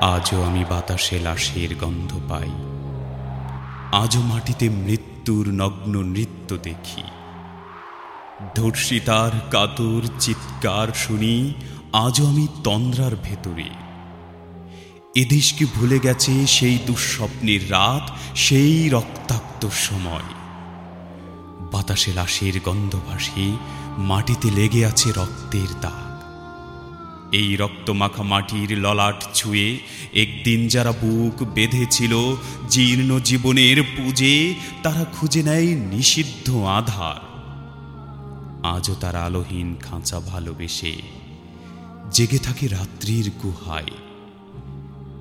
আজও আমি বাতাসে লাশের গন্ধ পাই। আজও মাটিতে মৃত্যুর নগ্ন নৃত্য দেখি। ধর্ষিতার কাতর চিৎকার শুনি, আজও আমি তন্দ্রার ভেতরে। এদেশকে ভুলে গেছে সেই দুঃস্বপ্নের রাত, সেই রক্তাক্ত সময়? বাতাসে লাশের গন্ধ ভাসে, মাটিতে লেগে আছে রক্তের দাগ। এই রক্তমাখা মাটির ললাট ছুঁয়ে একদিন যারা বুক বেঁধেছিল জীর্ণ জীবনের পুজে, তারা খুঁজে নেয় নিষিদ্ধ আধার। আজও তার আলোহীন খাঁচা ভালোবেসে, জেগে থাকে রাত্রির গুহায়।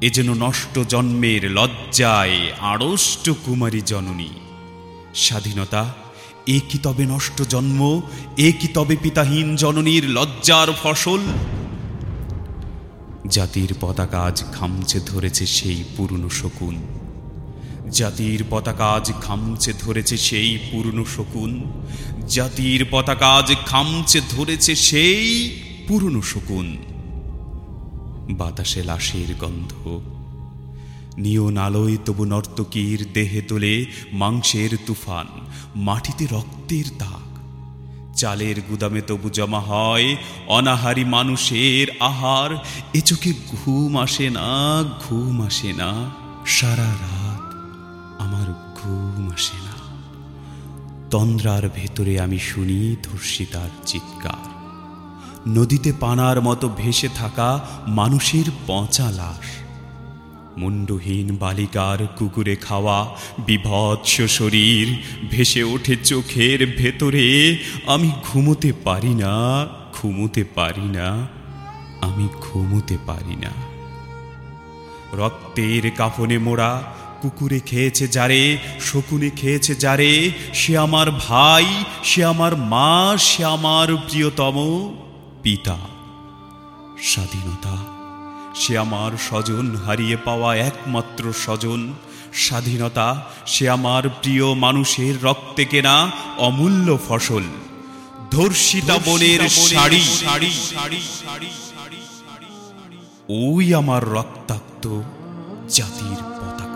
এ যেন নষ্ট জন্মের লজ্জায় আড়ষ্ট কুমারী জননী। স্বাধীনতা, এ কি তবে নষ্ট জন্ম, এ কি তবে পিতাহীন জননীর লজ্জার ফসল? জাতির পতাকা আজ খামচে ধরেছে সেই পুরনো শকুন। জাতির পতাকা আজ খামচে ধরেছে সেই পুরনো শকুন। জাতির পতাকা আজ খামচে ধরেছে সেই পুরনো শকুন। বাতাসে লাশের গন্ধ। নিয়ন আলোয় তবু নর্তকীর দেহে তোলে মাংসের তুফান, মাটিতে রক্তের দাগ চালের গুদামে তবু জমা হয়, অনাহারি মানুষের আহার। এ চোখে ঘুম আসে না, ঘুম আসে না। সারা রাত আমার ঘুম আসে না। তন্দ্রার ভেতরে আমি শুনি ধর্ষিতার চিৎকার। নদীতে পানার মতো ভেসে থাকা মানুষের পচা লাশ। মুন্ডহীন বালিকার কুকুরে খাওয়া বিভৎস শরীর ভেসে ওঠে চোখের ভেতরে। আমি ঘুমোতে পারি না, ঘুমোতে পারি না, আমি ঘুমোতে পারি না। রক্তের কাফনে মোড়া কুকুরে খেয়েছে যারে, শকুনে খেয়েছে যারে, সে আমার ভাই, সে আমার মা, সে আমার প্রিয়তম পিতা। স্বাধীনতা সে আমার স্বজন হারিয়ে পাওয়া একমাত্র স্বজন। স্বাধীনতা সে আমার প্রিয় মানুষের রক্তে কেনা অমূল্য ফসল। ধর্ষিতা বনের শাড়ি। ওই আমার রক্তাক্ত জাতির পতাকা।